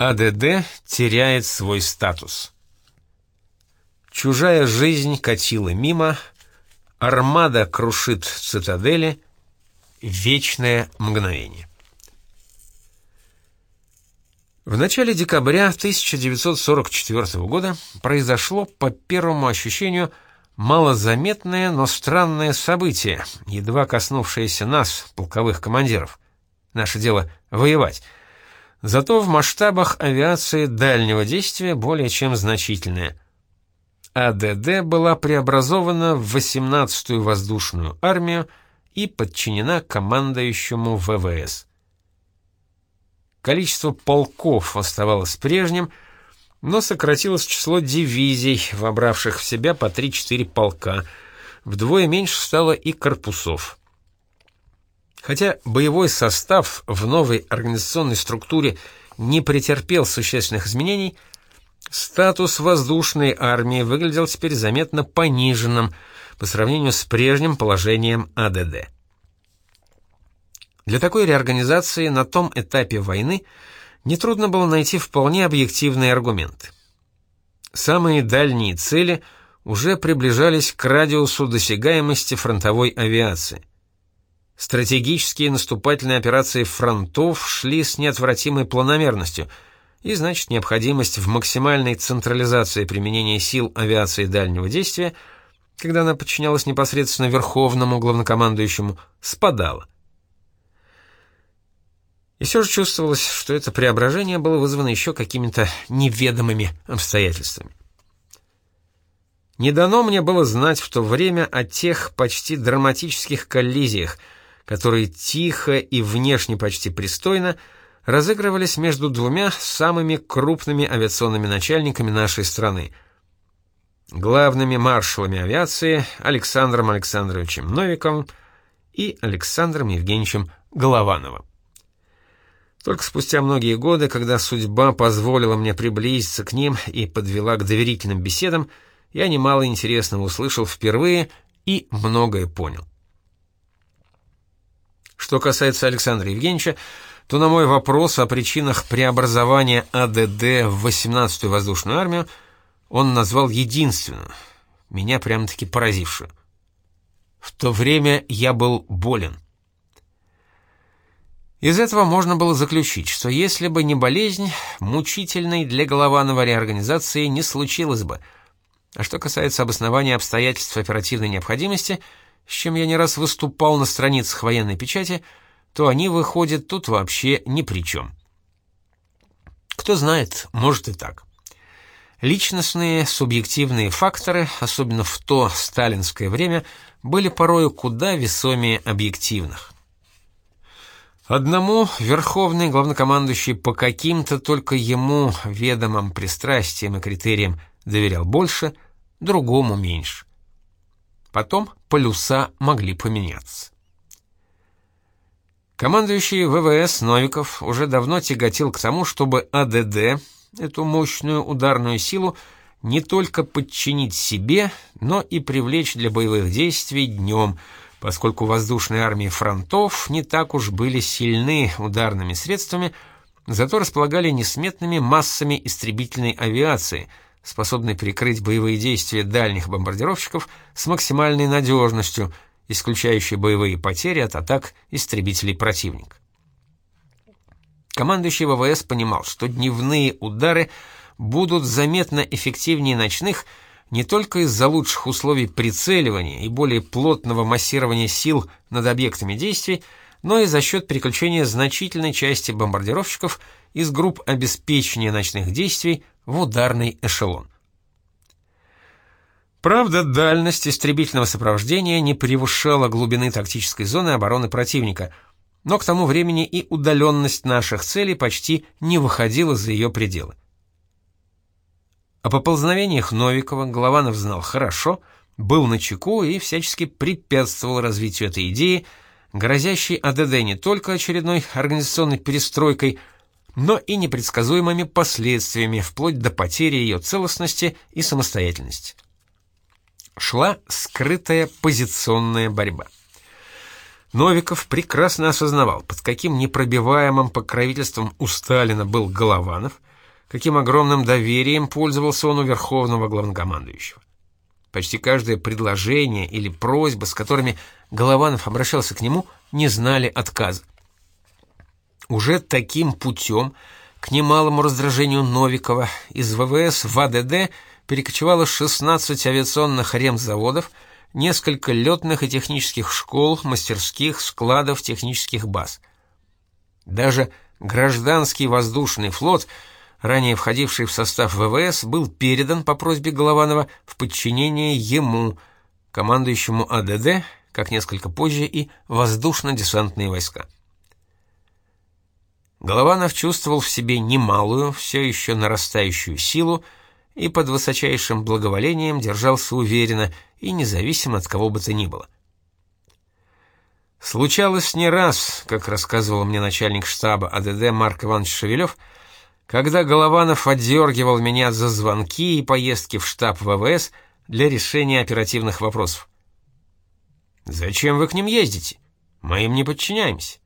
АДД теряет свой статус. Чужая жизнь катила мимо, армада крушит цитадели, вечное мгновение. В начале декабря 1944 года произошло, по первому ощущению, малозаметное, но странное событие, едва коснувшееся нас, полковых командиров. Наше дело — воевать — Зато в масштабах авиации дальнего действия более чем значительная. АДД была преобразована в 18-ю воздушную армию и подчинена командующему ВВС. Количество полков оставалось прежним, но сократилось число дивизий, вобравших в себя по 3-4 полка. Вдвое меньше стало и корпусов. Хотя боевой состав в новой организационной структуре не претерпел существенных изменений, статус воздушной армии выглядел теперь заметно пониженным по сравнению с прежним положением АДД. Для такой реорганизации на том этапе войны нетрудно было найти вполне объективные аргументы. Самые дальние цели уже приближались к радиусу досягаемости фронтовой авиации. Стратегические наступательные операции фронтов шли с неотвратимой планомерностью, и значит необходимость в максимальной централизации применения сил авиации дальнего действия, когда она подчинялась непосредственно верховному главнокомандующему, спадала. И все же чувствовалось, что это преображение было вызвано еще какими-то неведомыми обстоятельствами. Не дано мне было знать в то время о тех почти драматических коллизиях – которые тихо и внешне почти пристойно разыгрывались между двумя самыми крупными авиационными начальниками нашей страны. Главными маршалами авиации Александром Александровичем Новиковым и Александром Евгеньевичем Головановым. Только спустя многие годы, когда судьба позволила мне приблизиться к ним и подвела к доверительным беседам, я немало интересного услышал впервые и многое понял. Что касается Александра Евгеньевича, то на мой вопрос о причинах преобразования АДД в 18-ю воздушную армию он назвал единственную, меня прямо-таки поразившую. В то время я был болен. Из этого можно было заключить, что если бы не болезнь, мучительной для Голованова реорганизации не случилось бы. А что касается обоснования обстоятельств оперативной необходимости – с чем я не раз выступал на страницах военной печати, то они, выходят, тут вообще ни при чем. Кто знает, может и так. Личностные, субъективные факторы, особенно в то сталинское время, были порою куда весомее объективных. Одному верховный главнокомандующий по каким-то только ему ведомым пристрастиям и критериям доверял больше, другому меньше. Потом полюса могли поменяться. Командующий ВВС Новиков уже давно тяготил к тому, чтобы АДД, эту мощную ударную силу, не только подчинить себе, но и привлечь для боевых действий днем, поскольку воздушные армии фронтов не так уж были сильны ударными средствами, зато располагали несметными массами истребительной авиации – способный прикрыть боевые действия дальних бомбардировщиков с максимальной надежностью, исключающей боевые потери от атак истребителей противника. Командующий ВВС понимал, что дневные удары будут заметно эффективнее ночных не только из-за лучших условий прицеливания и более плотного массирования сил над объектами действий, но и за счет переключения значительной части бомбардировщиков из групп обеспечения ночных действий в ударный эшелон. Правда, дальность истребительного сопровождения не превышала глубины тактической зоны обороны противника, но к тому времени и удаленность наших целей почти не выходила за ее пределы. О поползновениях Новикова Голованов знал хорошо, был начеку и всячески препятствовал развитию этой идеи, грозящей АДД не только очередной организационной перестройкой, но и непредсказуемыми последствиями, вплоть до потери ее целостности и самостоятельности. Шла скрытая позиционная борьба. Новиков прекрасно осознавал, под каким непробиваемым покровительством у Сталина был Голованов, каким огромным доверием пользовался он у верховного главнокомандующего. Почти каждое предложение или просьба, с которыми Голованов обращался к нему, не знали отказа. Уже таким путем, к немалому раздражению Новикова, из ВВС в АДД перекочевало 16 авиационных ремзаводов, несколько летных и технических школ, мастерских, складов, технических баз. Даже гражданский воздушный флот, ранее входивший в состав ВВС, был передан по просьбе Голованова в подчинение ему, командующему АДД, как несколько позже и воздушно-десантные войска. Голованов чувствовал в себе немалую, все еще нарастающую силу и под высочайшим благоволением держался уверенно и независимо от кого бы то ни было. Случалось не раз, как рассказывал мне начальник штаба АДД Марк Иванович Шевелев, когда Голованов отдергивал меня за звонки и поездки в штаб ВВС для решения оперативных вопросов. «Зачем вы к ним ездите? Мы им не подчиняемся».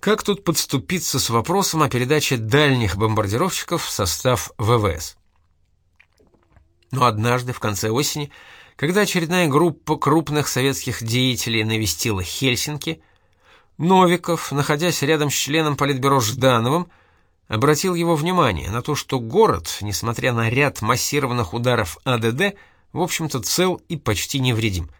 Как тут подступиться с вопросом о передаче дальних бомбардировщиков в состав ВВС? Но однажды, в конце осени, когда очередная группа крупных советских деятелей навестила Хельсинки, Новиков, находясь рядом с членом Политбюро Ждановым, обратил его внимание на то, что город, несмотря на ряд массированных ударов АДД, в общем-то цел и почти невредим.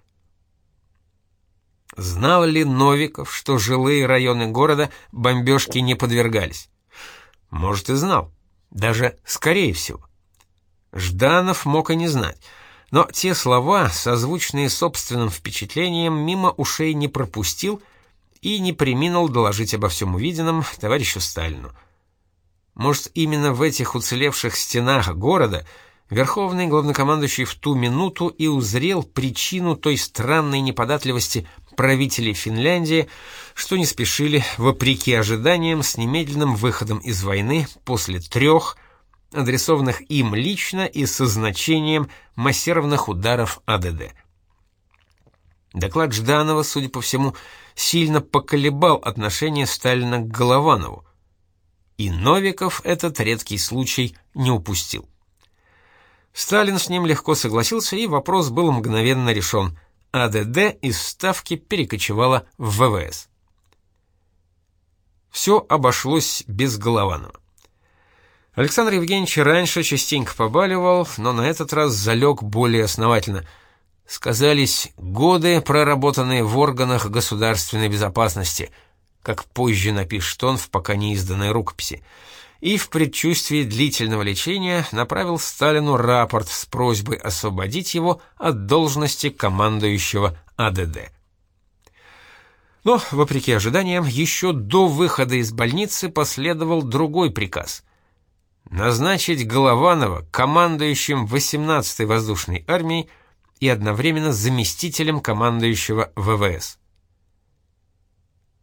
Знал ли Новиков, что жилые районы города бомбежке не подвергались? Может, и знал. Даже скорее всего. Жданов мог и не знать. Но те слова, созвучные собственным впечатлением, мимо ушей не пропустил и не приминул доложить обо всем увиденном товарищу Сталину. Может, именно в этих уцелевших стенах города верховный главнокомандующий в ту минуту и узрел причину той странной неподатливости правителей Финляндии, что не спешили, вопреки ожиданиям, с немедленным выходом из войны после трех, адресованных им лично и со значением массированных ударов АДД. Доклад Жданова, судя по всему, сильно поколебал отношение Сталина к Голованову. И Новиков этот редкий случай не упустил. Сталин с ним легко согласился, и вопрос был мгновенно решен. АДД из Ставки перекочевала в ВВС. Все обошлось без Голованова. Александр Евгеньевич раньше частенько побаливал, но на этот раз залег более основательно. Сказались годы, проработанные в органах государственной безопасности, как позже напишет он в пока не изданной рукописи и в предчувствии длительного лечения направил Сталину рапорт с просьбой освободить его от должности командующего АДД. Но, вопреки ожиданиям, еще до выхода из больницы последовал другой приказ — назначить Голованова командующим 18-й воздушной армией и одновременно заместителем командующего ВВС.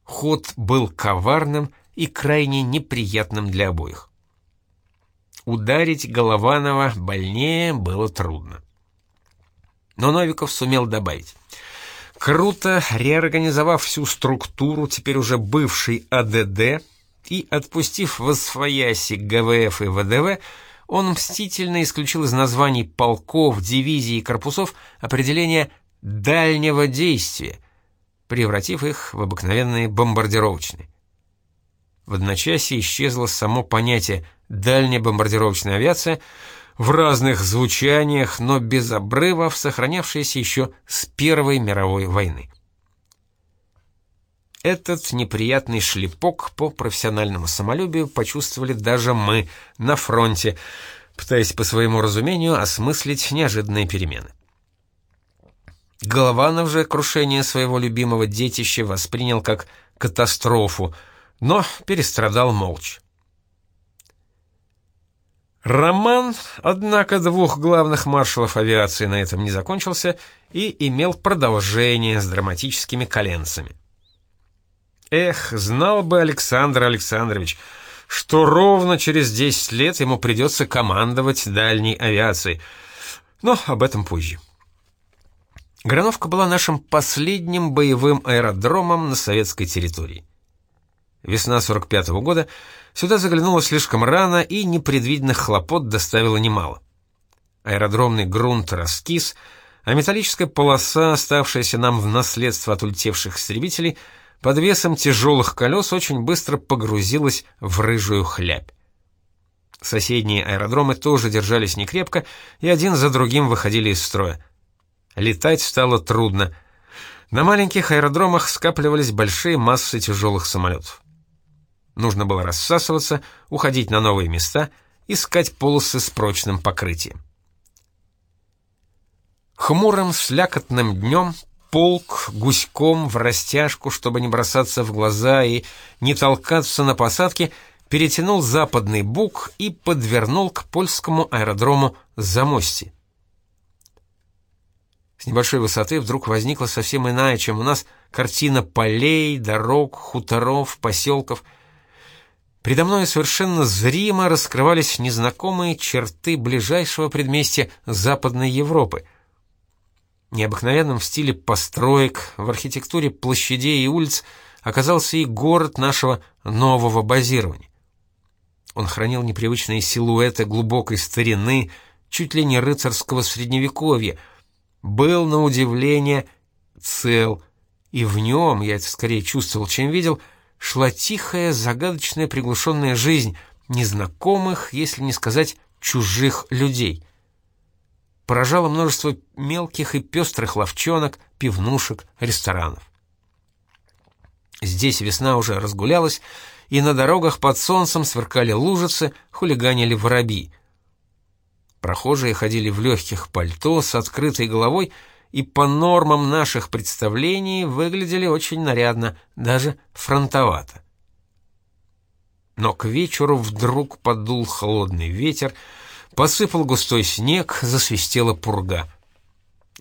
Ход был коварным и крайне неприятным для обоих. Ударить Голованова больнее было трудно. Но Новиков сумел добавить. Круто реорганизовав всю структуру, теперь уже бывший АДД, и отпустив в освояси ГВФ и ВДВ, он мстительно исключил из названий полков, дивизий и корпусов определение «дальнего действия», превратив их в обыкновенные бомбардировочные. В одночасье исчезло само понятие «дальняя бомбардировочная авиация», в разных звучаниях, но без обрывов, сохранявшееся еще с Первой мировой войны. Этот неприятный шлепок по профессиональному самолюбию почувствовали даже мы на фронте, пытаясь по своему разумению осмыслить неожиданные перемены. Голованов же крушение своего любимого детища воспринял как катастрофу — но перестрадал молча. Роман, однако, двух главных маршалов авиации на этом не закончился и имел продолжение с драматическими коленцами. Эх, знал бы Александр Александрович, что ровно через 10 лет ему придется командовать дальней авиацией, но об этом позже. Грановка была нашим последним боевым аэродромом на советской территории. Весна 45 -го года сюда заглянула слишком рано и непредвиденных хлопот доставила немало. Аэродромный грунт раскис, а металлическая полоса, оставшаяся нам в наследство от улетевших истребителей, под весом тяжелых колес очень быстро погрузилась в рыжую хлябь. Соседние аэродромы тоже держались некрепко и один за другим выходили из строя. Летать стало трудно. На маленьких аэродромах скапливались большие массы тяжелых самолетов. Нужно было рассасываться, уходить на новые места, искать полосы с прочным покрытием. Хмурым слякотным днем полк гуськом в растяжку, чтобы не бросаться в глаза и не толкаться на посадке, перетянул западный бук и подвернул к польскому аэродрому Замости. С небольшой высоты вдруг возникла совсем иная, чем у нас, картина полей, дорог, хуторов, поселков. Передо мной совершенно зримо раскрывались незнакомые черты ближайшего предместья Западной Европы. Необыкновенным в стиле построек, в архитектуре площадей и улиц оказался и город нашего нового базирования. Он хранил непривычные силуэты глубокой старины, чуть ли не рыцарского средневековья — был на удивление цел, и в нем, я это скорее чувствовал, чем видел, шла тихая, загадочная, приглушенная жизнь незнакомых, если не сказать чужих людей. Поражало множество мелких и пестрых ловчонок, пивнушек, ресторанов. Здесь весна уже разгулялась, и на дорогах под солнцем сверкали лужицы, хулиганили воробьи — Прохожие ходили в легких пальто с открытой головой и по нормам наших представлений выглядели очень нарядно, даже фронтовато. Но к вечеру вдруг подул холодный ветер, посыпал густой снег, засвистела пурга.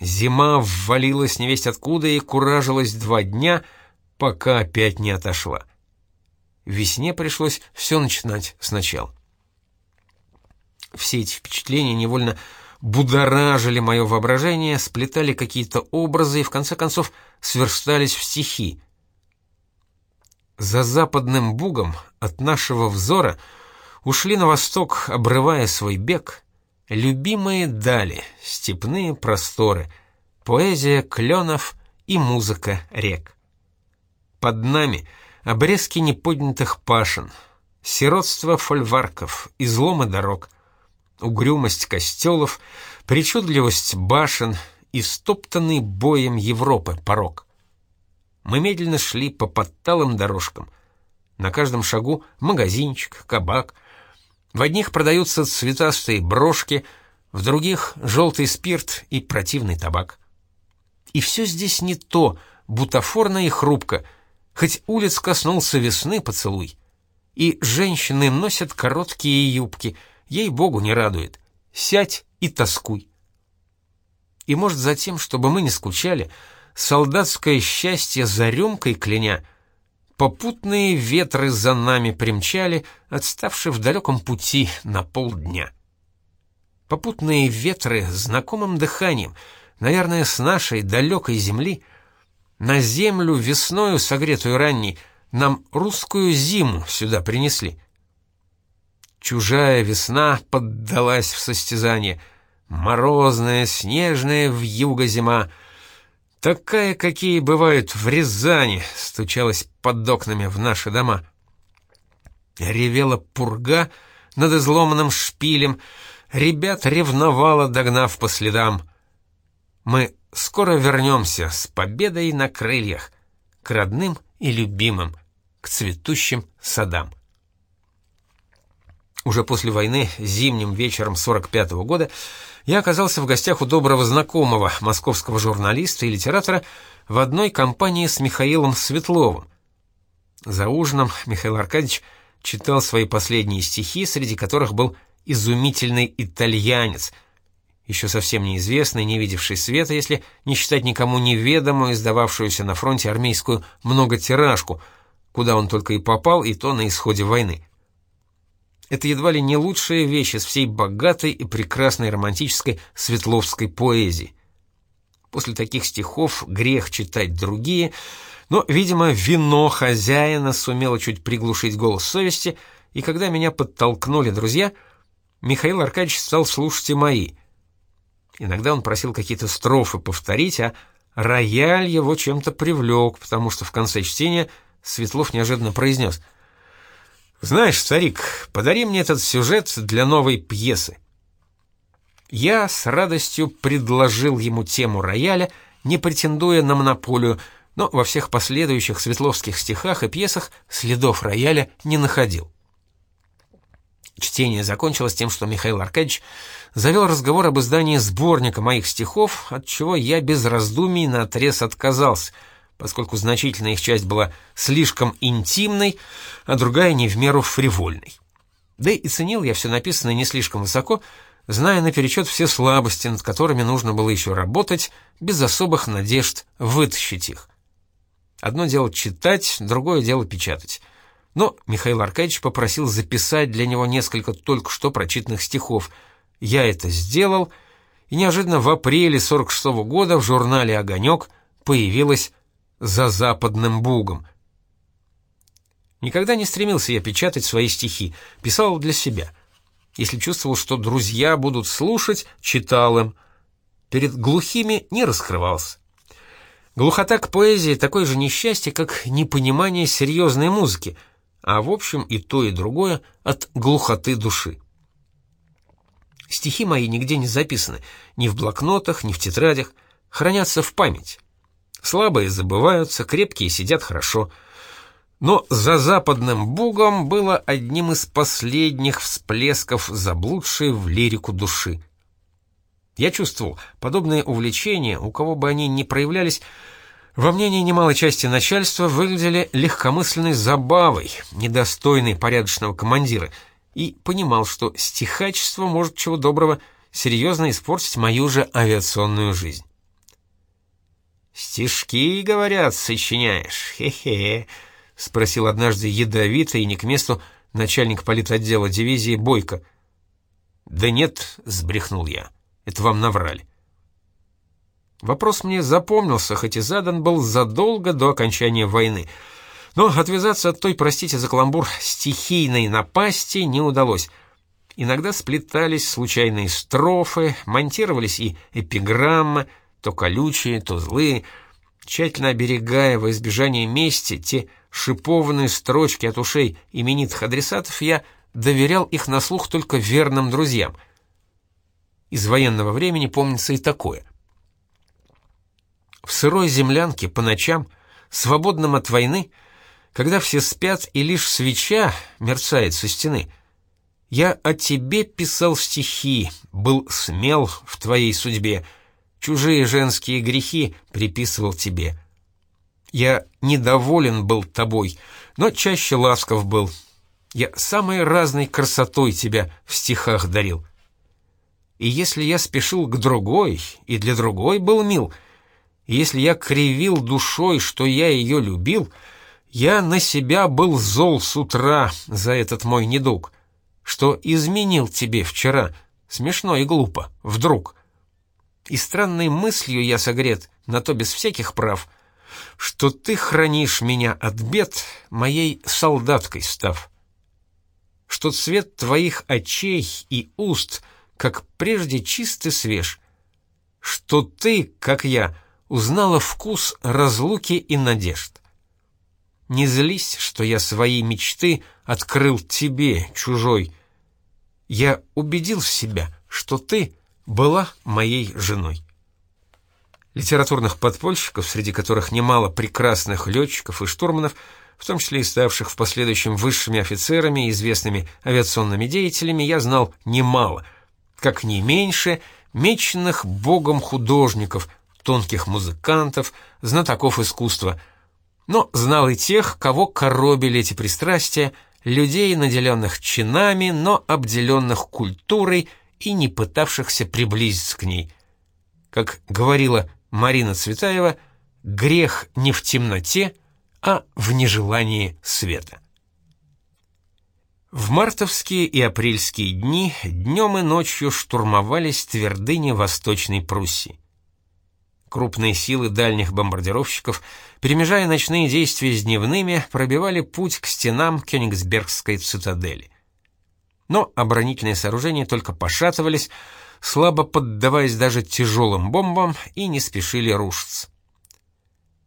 Зима ввалилась невесть откуда и куражилась два дня, пока опять не отошла. Весне пришлось все начинать сначала. Все эти впечатления невольно будоражили мое воображение, сплетали какие-то образы и в конце концов сверстались в стихи. За западным бугом от нашего взора ушли на восток, обрывая свой бег, любимые дали, степные просторы, поэзия кленов и музыка рек. Под нами обрезки неподнятых пашин, сиротство фольварков, изломы дорог — угрюмость костелов, причудливость башен и стоптанный боем Европы порог. Мы медленно шли по подталым дорожкам. На каждом шагу магазинчик, кабак. В одних продаются цветастые брошки, в других — желтый спирт и противный табак. И все здесь не то, бутафорно и хрупко, хоть улиц коснулся весны поцелуй. И женщины носят короткие юбки — ей-богу, не радует. Сядь и тоскуй. И, может, за тем, чтобы мы не скучали, солдатское счастье за рюмкой кляня, попутные ветры за нами примчали, отставшие в далеком пути на полдня. Попутные ветры знакомым дыханием, наверное, с нашей далекой земли, на землю весною согретую ранней, нам русскую зиму сюда принесли — Чужая весна поддалась в состязание. Морозная, снежная в юго зима. Такая, какие бывают в Рязани, стучалась под окнами в наши дома. Ревела пурга над изломанным шпилем, ребят ревновала, догнав по следам. Мы скоро вернемся с победой на крыльях к родным и любимым, к цветущим садам. Уже после войны, зимним вечером 45 -го года, я оказался в гостях у доброго знакомого, московского журналиста и литератора, в одной компании с Михаилом Светловым. За ужином Михаил Аркадьевич читал свои последние стихи, среди которых был изумительный итальянец, еще совсем неизвестный, не видевший света, если не считать никому неведомую, издававшуюся на фронте армейскую многотиражку, куда он только и попал, и то на исходе войны. Это едва ли не лучшая вещь из всей богатой и прекрасной романтической светловской поэзии. После таких стихов грех читать другие, но, видимо, вино хозяина сумело чуть приглушить голос совести, и когда меня подтолкнули друзья, Михаил Аркадьевич стал слушать и мои. Иногда он просил какие-то строфы повторить, а рояль его чем-то привлек, потому что в конце чтения Светлов неожиданно произнес — «Знаешь, старик, подари мне этот сюжет для новой пьесы». Я с радостью предложил ему тему рояля, не претендуя на монополию, но во всех последующих светловских стихах и пьесах следов рояля не находил. Чтение закончилось тем, что Михаил Аркадьевич завел разговор об издании сборника моих стихов, от чего я без раздумий наотрез отказался — поскольку значительная их часть была слишком интимной, а другая не в меру фривольной. Да и ценил я все написанное не слишком высоко, зная наперечет все слабости, над которыми нужно было еще работать, без особых надежд вытащить их. Одно дело читать, другое дело печатать. Но Михаил Аркадьевич попросил записать для него несколько только что прочитанных стихов. Я это сделал, и неожиданно в апреле 46 -го года в журнале «Огонек» появилась за западным бугом. Никогда не стремился я печатать свои стихи, писал для себя. Если чувствовал, что друзья будут слушать, читал им. Перед глухими не раскрывался. Глухота к поэзии такое же несчастье, как непонимание серьезной музыки, а в общем и то, и другое от глухоты души. Стихи мои нигде не записаны, ни в блокнотах, ни в тетрадях, хранятся в память. Слабые забываются, крепкие сидят хорошо. Но за западным бугом было одним из последних всплесков заблудшей в лирику души. Я чувствовал, подобные увлечения, у кого бы они ни проявлялись, во мнении немалой части начальства выглядели легкомысленной забавой, недостойной порядочного командира, и понимал, что стихачество может чего доброго серьезно испортить мою же авиационную жизнь. «Стишки, говорят, сочиняешь, хе-хе», — спросил однажды ядовито и не к месту начальник политотдела дивизии Бойко. «Да нет», — сбрехнул я, — «это вам наврали». Вопрос мне запомнился, хоть и задан был задолго до окончания войны. Но отвязаться от той, простите за каламбур, стихийной напасти не удалось. Иногда сплетались случайные строфы, монтировались и эпиграммы — то колючие, то злые, тщательно оберегая во избежание мести те шипованные строчки от ушей именитых адресатов, я доверял их на слух только верным друзьям. Из военного времени помнится и такое. В сырой землянке по ночам, свободном от войны, когда все спят и лишь свеча мерцает со стены, я о тебе писал стихи, был смел в твоей судьбе — чужие женские грехи приписывал тебе. Я недоволен был тобой, но чаще ласков был. Я самой разной красотой тебя в стихах дарил. И если я спешил к другой, и для другой был мил, если я кривил душой, что я ее любил, я на себя был зол с утра за этот мой недуг, что изменил тебе вчера, смешно и глупо, вдруг — и странной мыслью я согрет, на то без всяких прав, что ты хранишь меня от бед, моей солдаткой став. Что цвет твоих очей и уст, как прежде чист и свеж. Что ты, как я, узнала вкус разлуки и надежд. Не злись, что я свои мечты открыл тебе, чужой. Я убедил себя, что ты — была моей женой. Литературных подпольщиков, среди которых немало прекрасных летчиков и штурманов, в том числе и ставших в последующем высшими офицерами и известными авиационными деятелями, я знал немало, как не меньше меченных богом художников, тонких музыкантов, знатоков искусства, но знал и тех, кого коробили эти пристрастия, людей, наделенных чинами, но обделенных культурой и не пытавшихся приблизиться к ней. Как говорила Марина Цветаева, грех не в темноте, а в нежелании света. В мартовские и апрельские дни днем и ночью штурмовались твердыни Восточной Пруссии. Крупные силы дальних бомбардировщиков, перемежая ночные действия с дневными, пробивали путь к стенам Кёнигсбергской цитадели. Но оборонительные сооружения только пошатывались, слабо поддаваясь даже тяжелым бомбам, и не спешили рушиться.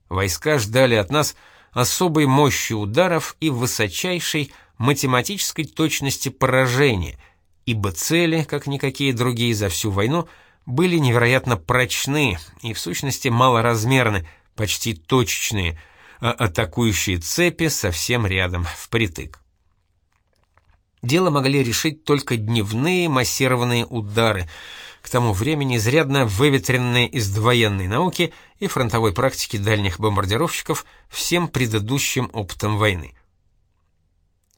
Войска ждали от нас особой мощи ударов и высочайшей математической точности поражения, ибо цели, как никакие другие за всю войну, были невероятно прочны и в сущности малоразмерны, почти точечные, а атакующие цепи совсем рядом, впритык. Дело могли решить только дневные массированные удары, к тому времени изрядно выветренные из довоенной науки и фронтовой практики дальних бомбардировщиков всем предыдущим опытом войны.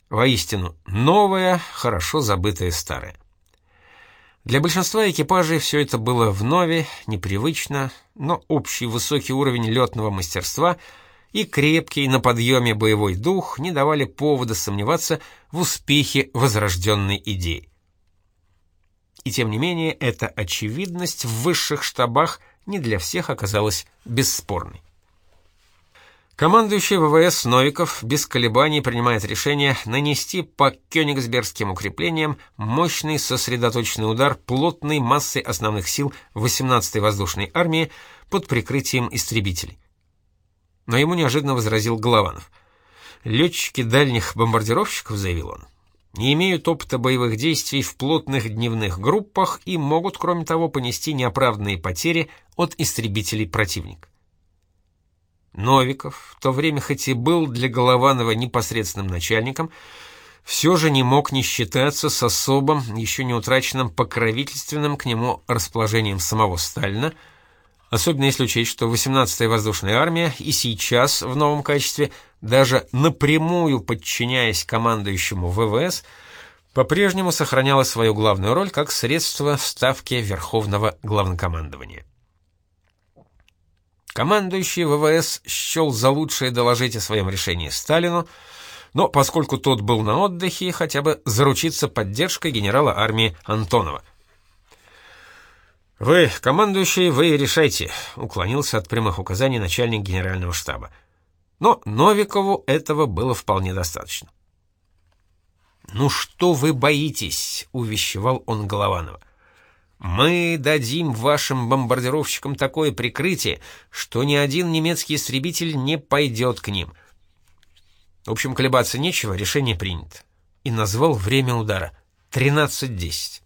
Воистину, новое, хорошо забытое старое. Для большинства экипажей все это было вновь, непривычно, но общий высокий уровень летного мастерства — и крепкий на подъеме боевой дух не давали повода сомневаться в успехе возрожденной идеи. И тем не менее, эта очевидность в высших штабах не для всех оказалась бесспорной. Командующий ВВС Новиков без колебаний принимает решение нанести по кёнигсбергским укреплениям мощный сосредоточенный удар плотной массой основных сил 18-й воздушной армии под прикрытием истребителей но ему неожиданно возразил Голованов. «Летчики дальних бомбардировщиков», — заявил он, — «не имеют опыта боевых действий в плотных дневных группах и могут, кроме того, понести неоправданные потери от истребителей противника». Новиков, в то время хоть и был для Голованова непосредственным начальником, все же не мог не считаться с особым, еще не утраченным покровительственным к нему расположением самого Сталина, особенно если учесть, что 18-я воздушная армия и сейчас в новом качестве, даже напрямую подчиняясь командующему ВВС, по-прежнему сохраняла свою главную роль как средство вставки Верховного Главнокомандования. Командующий ВВС счел за лучшее доложить о своем решении Сталину, но поскольку тот был на отдыхе, хотя бы заручиться поддержкой генерала армии Антонова – «Вы, командующий, вы решайте», — уклонился от прямых указаний начальник генерального штаба. Но Новикову этого было вполне достаточно. «Ну что вы боитесь?» — увещевал он Голованова. «Мы дадим вашим бомбардировщикам такое прикрытие, что ни один немецкий истребитель не пойдет к ним». В общем, колебаться нечего, решение принято. И назвал время удара — 13.10.